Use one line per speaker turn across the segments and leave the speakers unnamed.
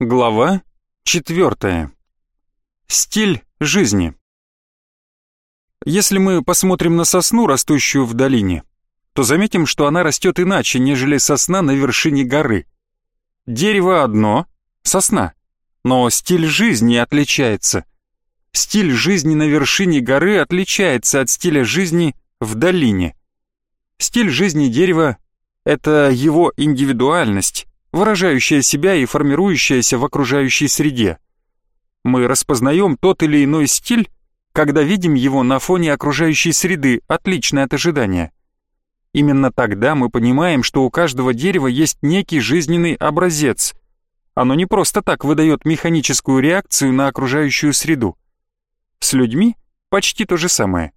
Глава четвертая. Стиль жизни. Если мы посмотрим на сосну, растущую в долине, то заметим, что она растет иначе, нежели сосна на вершине горы. Дерево одно — сосна, но стиль жизни отличается. Стиль жизни на вершине горы отличается от стиля жизни в долине. Стиль жизни дерева — это его индивидуальность, выражающая себя и формирующаяся в окружающей среде. Мы распознаем тот или иной стиль, когда видим его на фоне окружающей среды, отличной от ожидания. Именно тогда мы понимаем, что у каждого дерева есть некий жизненный образец. Оно не просто так выдает механическую реакцию на окружающую среду. С людьми почти то же самое.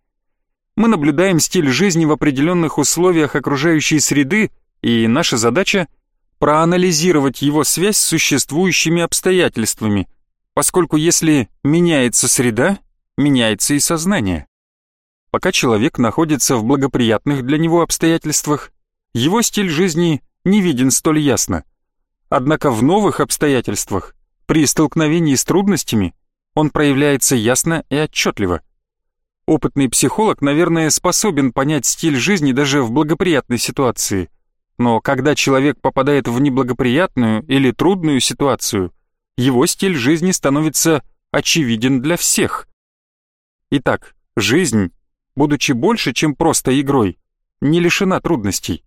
Мы наблюдаем стиль жизни в определенных условиях окружающей среды, и наша задача — проанализировать его связь с существующими обстоятельствами, поскольку если меняется среда, меняется и сознание. Пока человек находится в благоприятных для него обстоятельствах, его стиль жизни не виден столь ясно. Однако в новых обстоятельствах, при столкновении с трудностями, он проявляется ясно и отчетливо. Опытный психолог, наверное, способен понять стиль жизни даже в благоприятной ситуации – но когда человек попадает в неблагоприятную или трудную ситуацию, его стиль жизни становится очевиден для всех. Итак, жизнь, будучи больше, чем просто игрой, не лишена трудностей.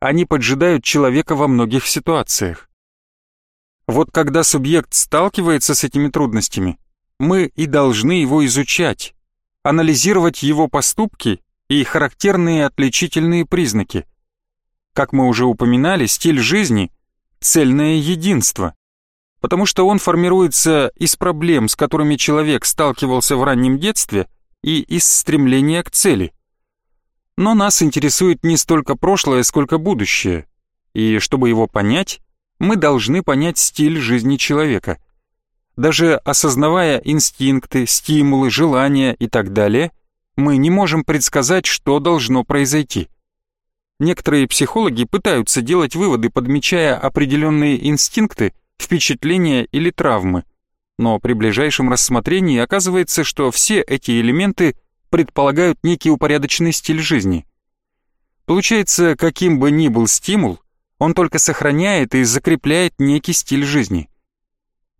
Они поджидают человека во многих ситуациях. Вот когда субъект сталкивается с этими трудностями, мы и должны его изучать, анализировать его поступки и характерные отличительные признаки – как мы уже упоминали, стиль жизни — цельное единство, потому что он формируется из проблем, с которыми человек сталкивался в раннем детстве, и из стремления к цели. Но нас интересует не столько прошлое, сколько будущее, и чтобы его понять, мы должны понять стиль жизни человека. Даже осознавая инстинкты, стимулы, желания и так далее, мы не можем предсказать, что должно произойти – Некоторые психологи пытаются делать выводы, подмечая определенные инстинкты, впечатления или травмы. Но при ближайшем рассмотрении оказывается, что все эти элементы предполагают некий упорядоченный стиль жизни. Получается, каким бы ни был стимул, он только сохраняет и закрепляет некий стиль жизни.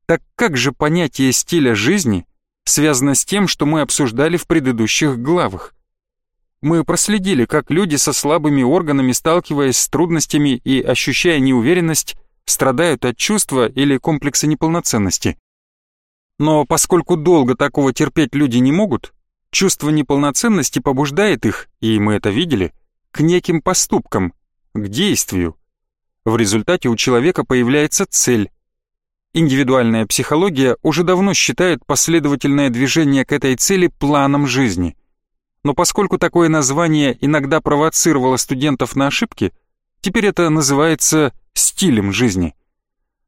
Так как же понятие стиля жизни связано с тем, что мы обсуждали в предыдущих главах? Мы проследили, как люди со слабыми органами, сталкиваясь с трудностями и ощущая неуверенность, страдают от чувства или комплекса неполноценности. Но поскольку долго такого терпеть люди не могут, чувство неполноценности побуждает их, и мы это видели, к неким поступкам, к действию. В результате у человека появляется цель. Индивидуальная психология уже давно считает последовательное движение к этой цели планом жизни но поскольку такое название иногда провоцировало студентов на ошибки, теперь это называется стилем жизни.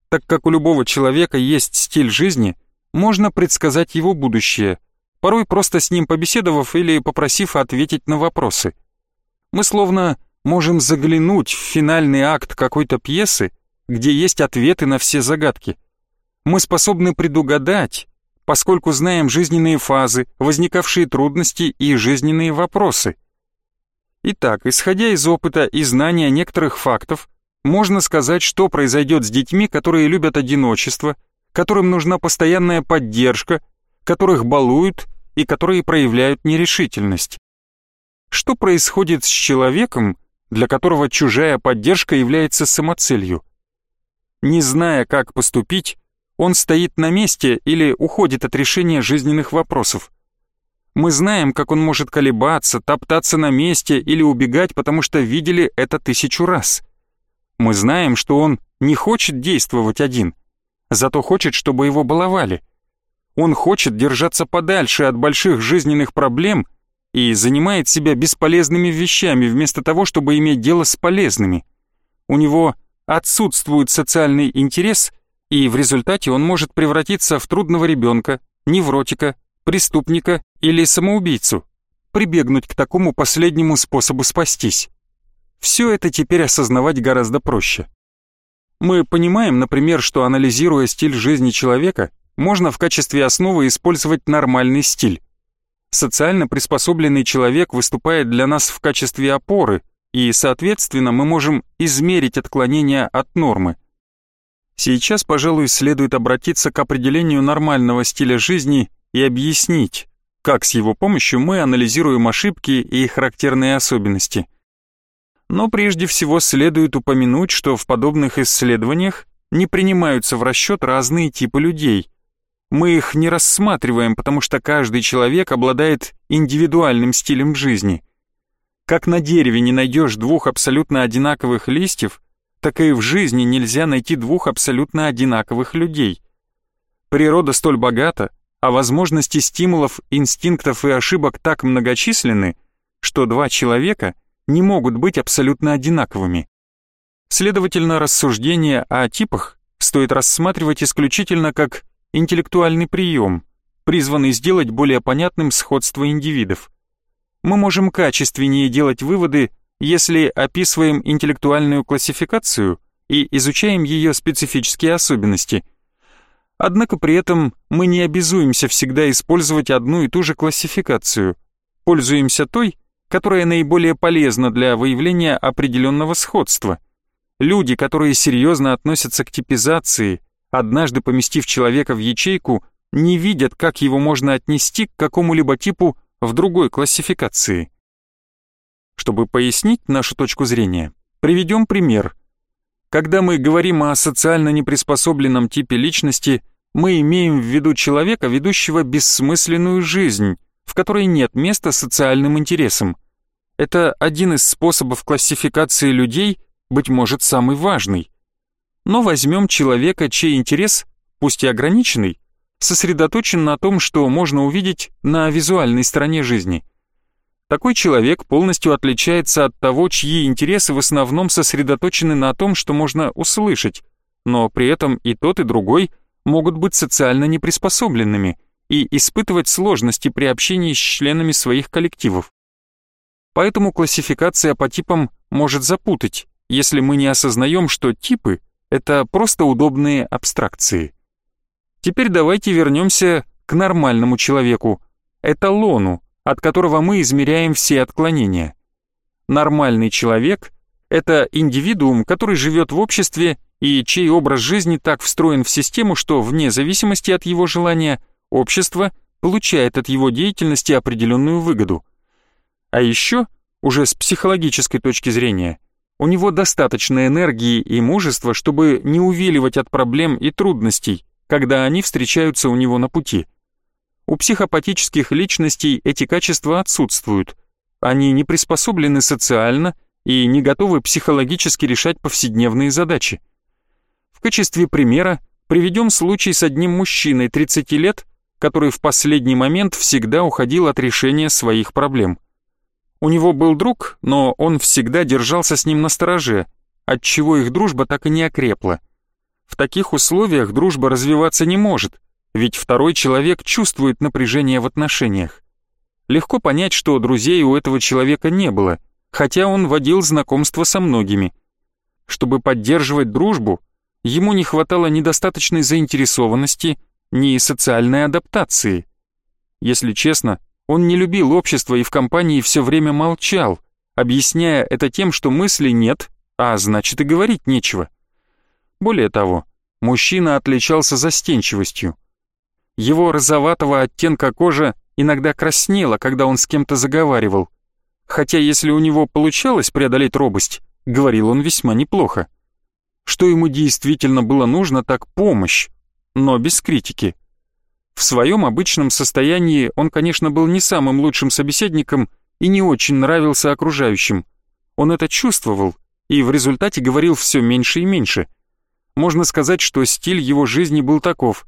Так как у любого человека есть стиль жизни, можно предсказать его будущее, порой просто с ним побеседовав или попросив ответить на вопросы. Мы словно можем заглянуть в финальный акт какой-то пьесы, где есть ответы на все загадки. Мы способны предугадать, поскольку знаем жизненные фазы, возникавшие трудности и жизненные вопросы. Итак, исходя из опыта и знания некоторых фактов, можно сказать, что произойдет с детьми, которые любят одиночество, которым нужна постоянная поддержка, которых балуют и которые проявляют нерешительность. Что происходит с человеком, для которого чужая поддержка является самоцелью? Не зная, как поступить, он стоит на месте или уходит от решения жизненных вопросов. Мы знаем, как он может колебаться, топтаться на месте или убегать, потому что видели это тысячу раз. Мы знаем, что он не хочет действовать один, зато хочет, чтобы его баловали. Он хочет держаться подальше от больших жизненных проблем и занимает себя бесполезными вещами вместо того, чтобы иметь дело с полезными. У него отсутствует социальный интерес – и в результате он может превратиться в трудного ребенка, невротика, преступника или самоубийцу, прибегнуть к такому последнему способу спастись. Все это теперь осознавать гораздо проще. Мы понимаем, например, что анализируя стиль жизни человека, можно в качестве основы использовать нормальный стиль. Социально приспособленный человек выступает для нас в качестве опоры, и, соответственно, мы можем измерить отклонения от нормы. Сейчас, пожалуй, следует обратиться к определению нормального стиля жизни и объяснить, как с его помощью мы анализируем ошибки и их характерные особенности. Но прежде всего следует упомянуть, что в подобных исследованиях не принимаются в расчет разные типы людей. Мы их не рассматриваем, потому что каждый человек обладает индивидуальным стилем жизни. Как на дереве не найдешь двух абсолютно одинаковых листьев, так и в жизни нельзя найти двух абсолютно одинаковых людей. Природа столь богата, а возможности стимулов, инстинктов и ошибок так многочисленны, что два человека не могут быть абсолютно одинаковыми. Следовательно, рассуждения о типах стоит рассматривать исключительно как интеллектуальный прием, призванный сделать более понятным сходство индивидов. Мы можем качественнее делать выводы, если описываем интеллектуальную классификацию и изучаем ее специфические особенности – Однако при этом мы не обязуемся всегда использовать одну и ту же классификацию. Пользуемся той, которая наиболее полезна для выявления определенного сходства. Люди, которые серьезно относятся к типизации, однажды поместив человека в ячейку, не видят, как его можно отнести к какому-либо типу в другой классификации. Чтобы пояснить нашу точку зрения, приведем пример. Когда мы говорим о социально неприспособленном типе личности – мы имеем в виду человека, ведущего бессмысленную жизнь, в которой нет места социальным интересам. Это один из способов классификации людей, быть может, самый важный. Но возьмем человека, чей интерес, пусть и ограниченный, сосредоточен на том, что можно увидеть на визуальной стороне жизни. Такой человек полностью отличается от того, чьи интересы в основном сосредоточены на том, что можно услышать, но при этом и тот, и другой – могут быть социально неприспособленными и испытывать сложности при общении с членами своих коллективов. Поэтому классификация по типам может запутать, если мы не осознаем, что типы — это просто удобные абстракции. Теперь давайте вернемся к нормальному человеку, эталону, от которого мы измеряем все отклонения. Нормальный человек — это индивидуум, который живет в обществе и чей образ жизни так встроен в систему, что вне зависимости от его желания общество получает от его деятельности определенную выгоду. А еще, уже с психологической точки зрения, у него достаточно энергии и мужества, чтобы не увиливать от проблем и трудностей, когда они встречаются у него на пути. У психопатических личностей эти качества отсутствуют. Они не приспособлены социально и не готовы психологически решать повседневные задачи. В качестве примера приведем случай с одним мужчиной 30 лет, который в последний момент всегда уходил от решения своих проблем. У него был друг, но он всегда держался с ним на стороже, отчего их дружба так и не окрепла. В таких условиях дружба развиваться не может, ведь второй человек чувствует напряжение в отношениях. Легко понять, что друзей у этого человека не было, хотя он водил знакомства со многими. Чтобы поддерживать дружбу, ему не хватало ни достаточной заинтересованности, ни социальной адаптации. Если честно, он не любил общество и в компании все время молчал, объясняя это тем, что мысли нет, а значит и говорить нечего. Более того, мужчина отличался застенчивостью. Его розоватого оттенка кожа иногда краснела, когда он с кем-то заговаривал. Хотя если у него получалось преодолеть робость, говорил он весьма неплохо. Что ему действительно было нужно, так помощь, но без критики. В своем обычном состоянии он, конечно, был не самым лучшим собеседником и не очень нравился окружающим. Он это чувствовал и в результате говорил все меньше и меньше. Можно сказать, что стиль его жизни был таков.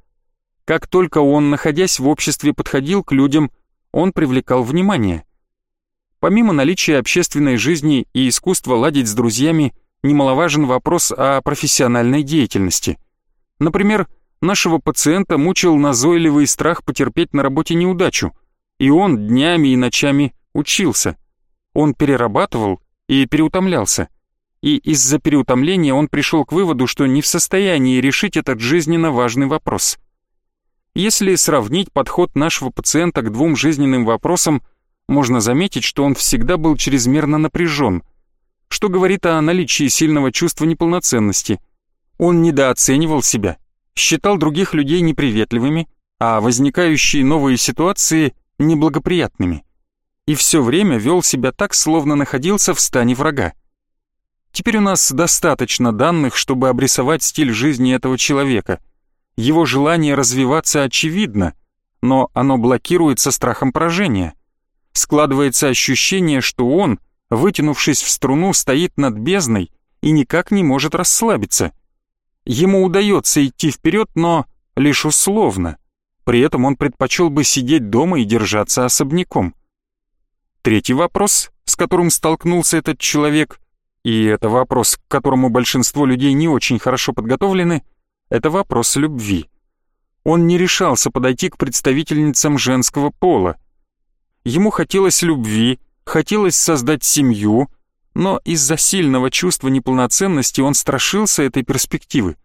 Как только он, находясь в обществе, подходил к людям, он привлекал внимание. Помимо наличия общественной жизни и искусства ладить с друзьями, немаловажен вопрос о профессиональной деятельности. Например, нашего пациента мучил назойливый страх потерпеть на работе неудачу, и он днями и ночами учился. Он перерабатывал и переутомлялся. и из-за переутомления он пришел к выводу, что не в состоянии решить этот жизненно важный вопрос. Если сравнить подход нашего пациента к двум жизненным вопросам, можно заметить, что он всегда был чрезмерно напряжен, что говорит о наличии сильного чувства неполноценности. Он недооценивал себя, считал других людей неприветливыми, а возникающие новые ситуации неблагоприятными. И все время вел себя так, словно находился в стане врага. Теперь у нас достаточно данных, чтобы обрисовать стиль жизни этого человека. Его желание развиваться очевидно, но оно блокируется страхом поражения. Складывается ощущение, что он, вытянувшись в струну, стоит над бездной и никак не может расслабиться. Ему удается идти вперед, но лишь условно. При этом он предпочел бы сидеть дома и держаться особняком. Третий вопрос, с которым столкнулся этот человек, и это вопрос, к которому большинство людей не очень хорошо подготовлены, это вопрос любви. Он не решался подойти к представительницам женского пола. Ему хотелось любви, хотелось создать семью, но из-за сильного чувства неполноценности он страшился этой перспективы.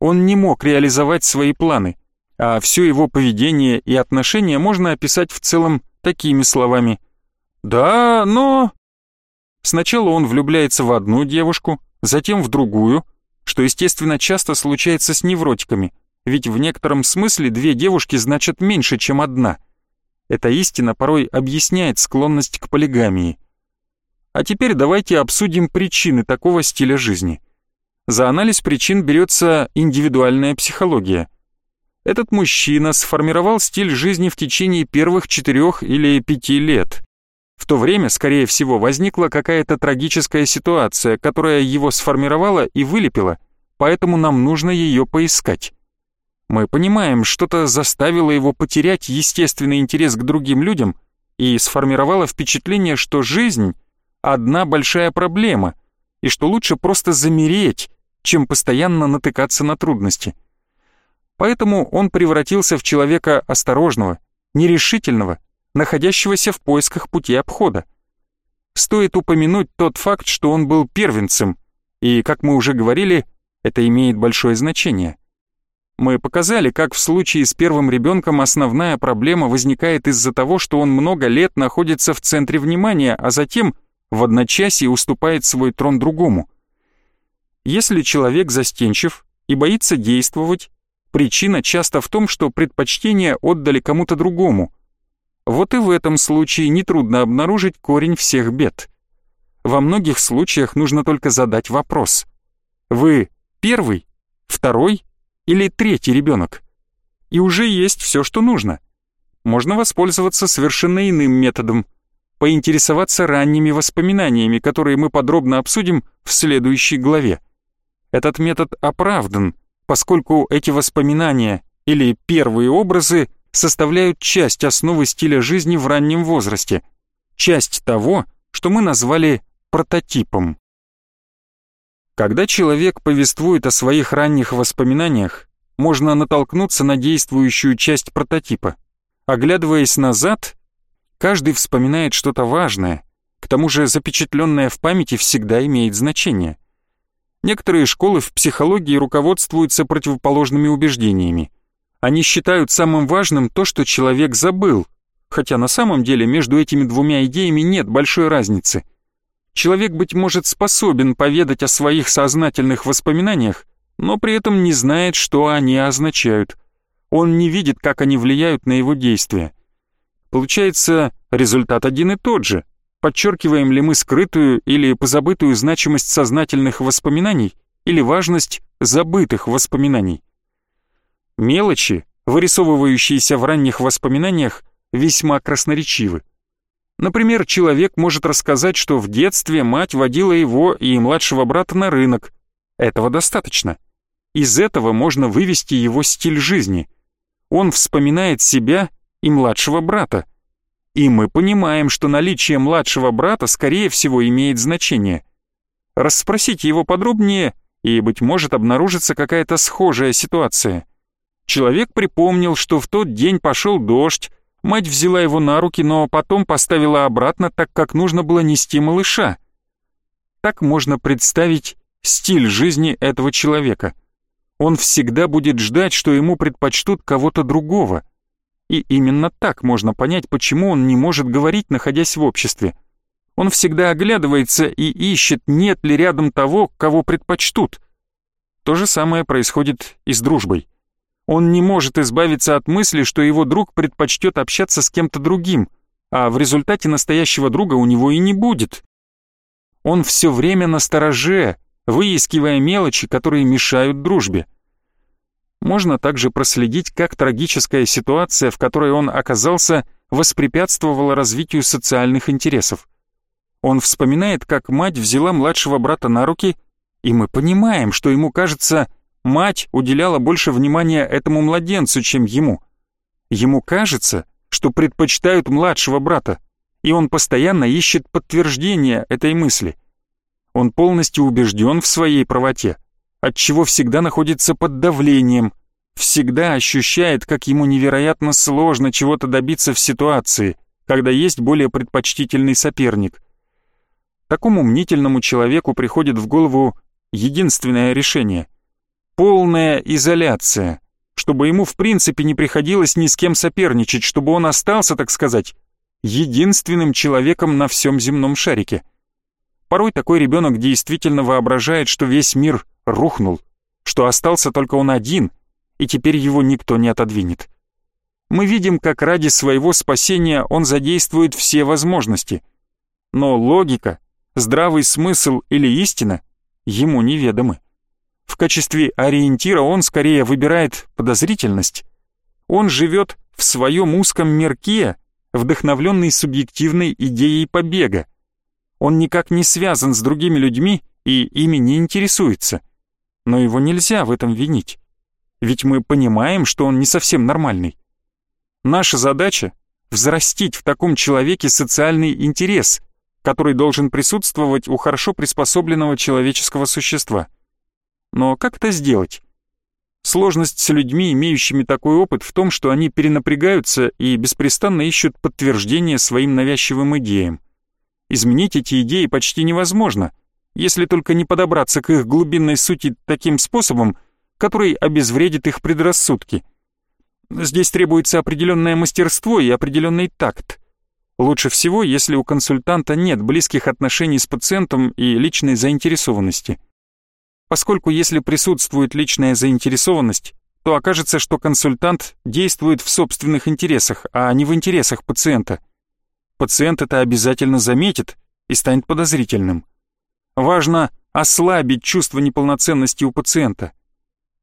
Он не мог реализовать свои планы, а все его поведение и отношения можно описать в целом такими словами «Да, но...» Сначала он влюбляется в одну девушку, затем в другую, что, естественно, часто случается с невротиками, ведь в некотором смысле две девушки значат меньше, чем одна. Эта истина порой объясняет склонность к полигамии. А теперь давайте обсудим причины такого стиля жизни. За анализ причин берется индивидуальная психология. Этот мужчина сформировал стиль жизни в течение первых четырех или пяти лет. В то время, скорее всего, возникла какая-то трагическая ситуация, которая его сформировала и вылепила, поэтому нам нужно ее поискать. Мы понимаем, что-то заставило его потерять естественный интерес к другим людям и сформировало впечатление, что жизнь — одна большая проблема, и что лучше просто замереть, чем постоянно натыкаться на трудности. Поэтому он превратился в человека осторожного, нерешительного, находящегося в поисках пути обхода. Стоит упомянуть тот факт, что он был первенцем, и, как мы уже говорили, это имеет большое значение. Мы показали, как в случае с первым ребенком основная проблема возникает из-за того, что он много лет находится в центре внимания, а затем в одночасье уступает свой трон другому. Если человек застенчив и боится действовать, причина часто в том, что предпочтение отдали кому-то другому, вот и в этом случае нетрудно обнаружить корень всех бед. Во многих случаях нужно только задать вопрос. Вы первый, второй или третий ребенок? И уже есть все, что нужно. Можно воспользоваться совершенно иным методом. Поинтересоваться ранними воспоминаниями, которые мы подробно обсудим в следующей главе. Этот метод оправдан, поскольку эти воспоминания или первые образы составляют часть основы стиля жизни в раннем возрасте, часть того, что мы назвали прототипом. Когда человек повествует о своих ранних воспоминаниях, можно натолкнуться на действующую часть прототипа. Оглядываясь назад, каждый вспоминает что-то важное, к тому же запечатленное в памяти всегда имеет значение. Некоторые школы в психологии руководствуются противоположными убеждениями. Они считают самым важным то, что человек забыл, хотя на самом деле между этими двумя идеями нет большой разницы. Человек, быть может, способен поведать о своих сознательных воспоминаниях, но при этом не знает, что они означают. Он не видит, как они влияют на его действия. Получается, результат один и тот же. Подчеркиваем ли мы скрытую или позабытую значимость сознательных воспоминаний или важность забытых воспоминаний? Мелочи, вырисовывающиеся в ранних воспоминаниях, весьма красноречивы. Например, человек может рассказать, что в детстве мать водила его и младшего брата на рынок. Этого достаточно. Из этого можно вывести его стиль жизни. Он вспоминает себя и младшего брата. И мы понимаем, что наличие младшего брата, скорее всего, имеет значение. Расспросите его подробнее, и, быть может, обнаружится какая-то схожая ситуация. Человек припомнил, что в тот день пошел дождь, мать взяла его на руки, но потом поставила обратно, так как нужно было нести малыша. Так можно представить стиль жизни этого человека. Он всегда будет ждать, что ему предпочтут кого-то другого. И именно так можно понять, почему он не может говорить, находясь в обществе. Он всегда оглядывается и ищет, нет ли рядом того, кого предпочтут. То же самое происходит и с дружбой. Он не может избавиться от мысли, что его друг предпочтет общаться с кем-то другим, а в результате настоящего друга у него и не будет. Он все время на стороже, выискивая мелочи, которые мешают дружбе. Можно также проследить, как трагическая ситуация, в которой он оказался, воспрепятствовала развитию социальных интересов. Он вспоминает, как мать взяла младшего брата на руки, и мы понимаем, что ему кажется, мать уделяла больше внимания этому младенцу, чем ему. Ему кажется, что предпочитают младшего брата, и он постоянно ищет подтверждения этой мысли. Он полностью убежден в своей правоте, отчего всегда находится под давлением, всегда ощущает, как ему невероятно сложно чего-то добиться в ситуации, когда есть более предпочтительный соперник. Такому мнительному человеку приходит в голову единственное решение — полная изоляция, чтобы ему в принципе не приходилось ни с кем соперничать, чтобы он остался, так сказать, единственным человеком на всем земном шарике. Порой такой ребенок действительно воображает, что весь мир рухнул, что остался только он один, и теперь его никто не отодвинет. Мы видим, как ради своего спасения он задействует все возможности. Но логика, здравый смысл или истина ему неведомы. В качестве ориентира он скорее выбирает подозрительность. Он живет в своем узком мирке, вдохновленный субъективной идеей побега. Он никак не связан с другими людьми и ими не интересуется. Но его нельзя в этом винить. Ведь мы понимаем, что он не совсем нормальный. Наша задача — взрастить в таком человеке социальный интерес, который должен присутствовать у хорошо приспособленного человеческого существа. Но как это сделать? Сложность с людьми, имеющими такой опыт, в том, что они перенапрягаются и беспрестанно ищут подтверждение своим навязчивым идеям. Изменить эти идеи почти невозможно, если только не подобраться к их глубинной сути таким способом, который обезвредит их предрассудки. Здесь требуется определенное мастерство и определенный такт. Лучше всего, если у консультанта нет близких отношений с пациентом и личной заинтересованности – поскольку если присутствует личная заинтересованность, то окажется, что консультант действует в собственных интересах, а не в интересах пациента. Пациент это обязательно заметит и станет подозрительным. Важно ослабить чувство неполноценности у пациента.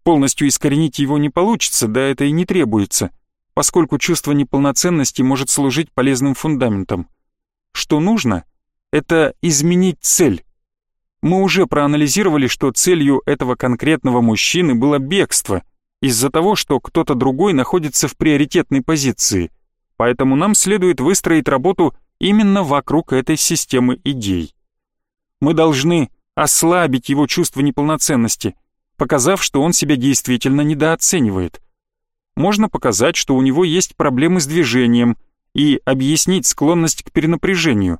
Полностью искоренить его не получится, да это и не требуется, поскольку чувство неполноценности может служить полезным фундаментом. Что нужно, это изменить цель, мы уже проанализировали, что целью этого конкретного мужчины было бегство из-за того, что кто-то другой находится в приоритетной позиции. Поэтому нам следует выстроить работу именно вокруг этой системы идей. Мы должны ослабить его чувство неполноценности, показав, что он себя действительно недооценивает. Можно показать, что у него есть проблемы с движением и объяснить склонность к перенапряжению.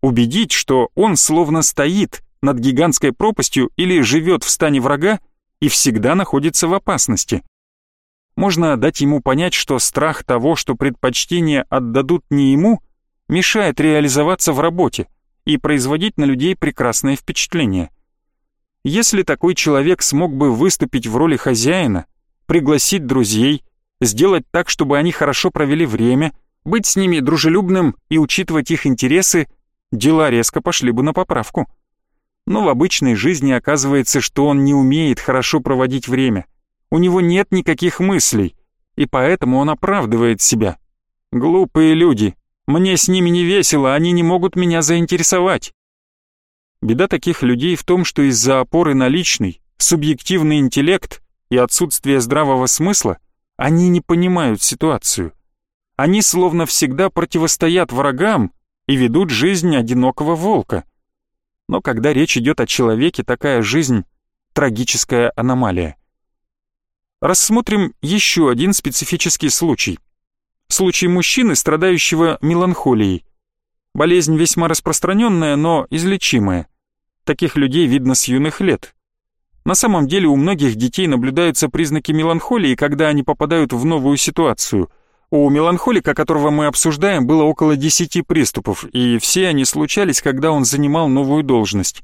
Убедить, что он словно стоит над гигантской пропастью или живет в стане врага и всегда находится в опасности. Можно дать ему понять, что страх того, что предпочтения отдадут не ему, мешает реализоваться в работе и производить на людей прекрасное впечатление. Если такой человек смог бы выступить в роли хозяина, пригласить друзей, сделать так, чтобы они хорошо провели время, быть с ними дружелюбным и учитывать их интересы, дела резко пошли бы на поправку но в обычной жизни оказывается, что он не умеет хорошо проводить время. У него нет никаких мыслей, и поэтому он оправдывает себя. Глупые люди, мне с ними не весело, они не могут меня заинтересовать. Беда таких людей в том, что из-за опоры на личный, субъективный интеллект и отсутствия здравого смысла они не понимают ситуацию. Они словно всегда противостоят врагам и ведут жизнь одинокого волка – но когда речь идет о человеке, такая жизнь — трагическая аномалия. Рассмотрим еще один специфический случай. Случай мужчины, страдающего меланхолией. Болезнь весьма распространенная, но излечимая. Таких людей видно с юных лет. На самом деле у многих детей наблюдаются признаки меланхолии, когда они попадают в новую ситуацию. У меланхолика, которого мы обсуждаем, было около 10 приступов, и все они случались, когда он занимал новую должность.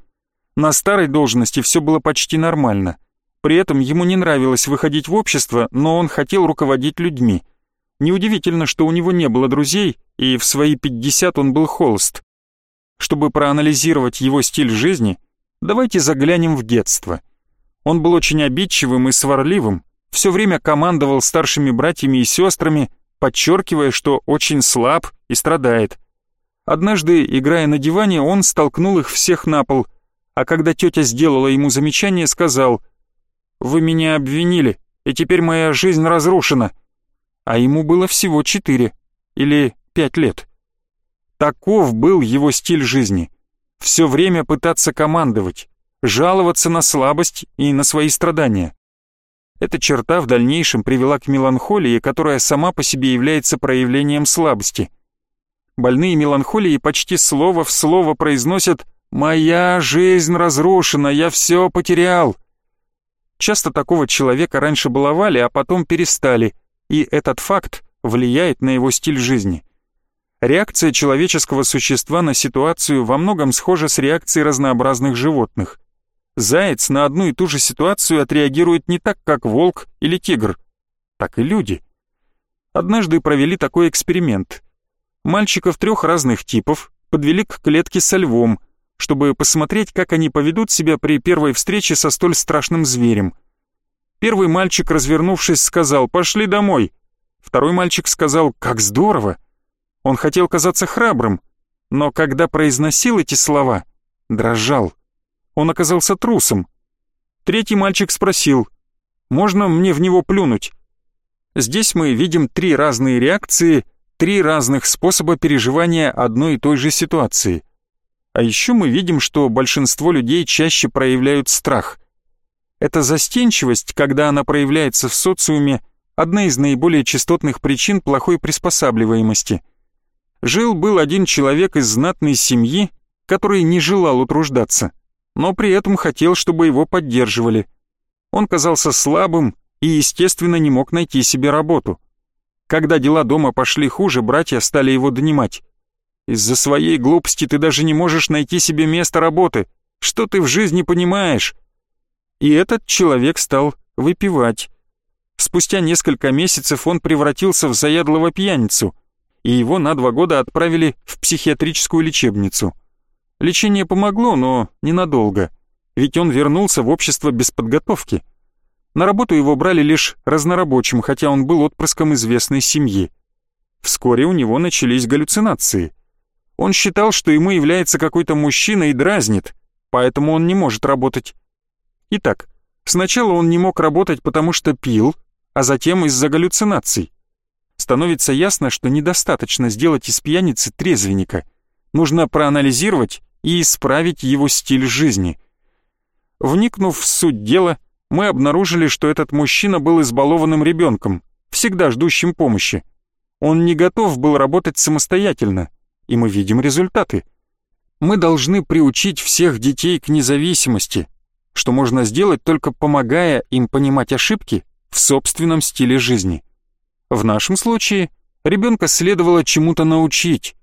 На старой должности все было почти нормально. При этом ему не нравилось выходить в общество, но он хотел руководить людьми. Неудивительно, что у него не было друзей, и в свои 50 он был холост. Чтобы проанализировать его стиль жизни, давайте заглянем в детство. Он был очень обидчивым и сварливым, все время командовал старшими братьями и сестрами, подчеркивая, что очень слаб и страдает. Однажды, играя на диване, он столкнул их всех на пол, а когда тетя сделала ему замечание, сказал «Вы меня обвинили, и теперь моя жизнь разрушена». А ему было всего четыре или пять лет. Таков был его стиль жизни. Все время пытаться командовать, жаловаться на слабость и на свои страдания. Эта черта в дальнейшем привела к меланхолии, которая сама по себе является проявлением слабости. Больные меланхолией почти слово в слово произносят «Моя жизнь разрушена, я все потерял». Часто такого человека раньше баловали, а потом перестали, и этот факт влияет на его стиль жизни. Реакция человеческого существа на ситуацию во многом схожа с реакцией разнообразных животных. Заяц на одну и ту же ситуацию отреагирует не так, как волк или тигр, так и люди. Однажды провели такой эксперимент. Мальчиков трех разных типов подвели к клетке со львом, чтобы посмотреть, как они поведут себя при первой встрече со столь страшным зверем. Первый мальчик, развернувшись, сказал «пошли домой». Второй мальчик сказал «как здорово». Он хотел казаться храбрым, но когда произносил эти слова, дрожал. Он оказался трусом. Третий мальчик спросил, «Можно мне в него плюнуть?» Здесь мы видим три разные реакции, три разных способа переживания одной и той же ситуации. А еще мы видим, что большинство людей чаще проявляют страх. Эта застенчивость, когда она проявляется в социуме, одна из наиболее частотных причин плохой приспосабливаемости – Жил-был один человек из знатной семьи, который не желал утруждаться, но при этом хотел, чтобы его поддерживали. Он казался слабым и, естественно, не мог найти себе работу. Когда дела дома пошли хуже, братья стали его донимать. «Из-за своей глупости ты даже не можешь найти себе место работы. Что ты в жизни понимаешь?» И этот человек стал выпивать. Спустя несколько месяцев он превратился в заядлого пьяницу – и его на два года отправили в психиатрическую лечебницу. Лечение помогло, но ненадолго, ведь он вернулся в общество без подготовки. На работу его брали лишь разнорабочим, хотя он был отпрыском известной семьи. Вскоре у него начались галлюцинации. Он считал, что ему является какой-то мужчина и дразнит, поэтому он не может работать. Итак, сначала он не мог работать, потому что пил, а затем из-за галлюцинаций становится ясно, что недостаточно сделать из пьяницы трезвенника. Нужно проанализировать и исправить его стиль жизни. Вникнув в суть дела, мы обнаружили, что этот мужчина был избалованным ребенком, всегда ждущим помощи. Он не готов был работать самостоятельно, и мы видим результаты. Мы должны приучить всех детей к независимости, что можно сделать только помогая им понимать ошибки в собственном стиле жизни. В нашем случае ребенка следовало чему-то научить.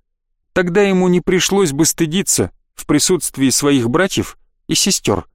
Тогда ему не пришлось бы стыдиться в присутствии своих братьев и сестер.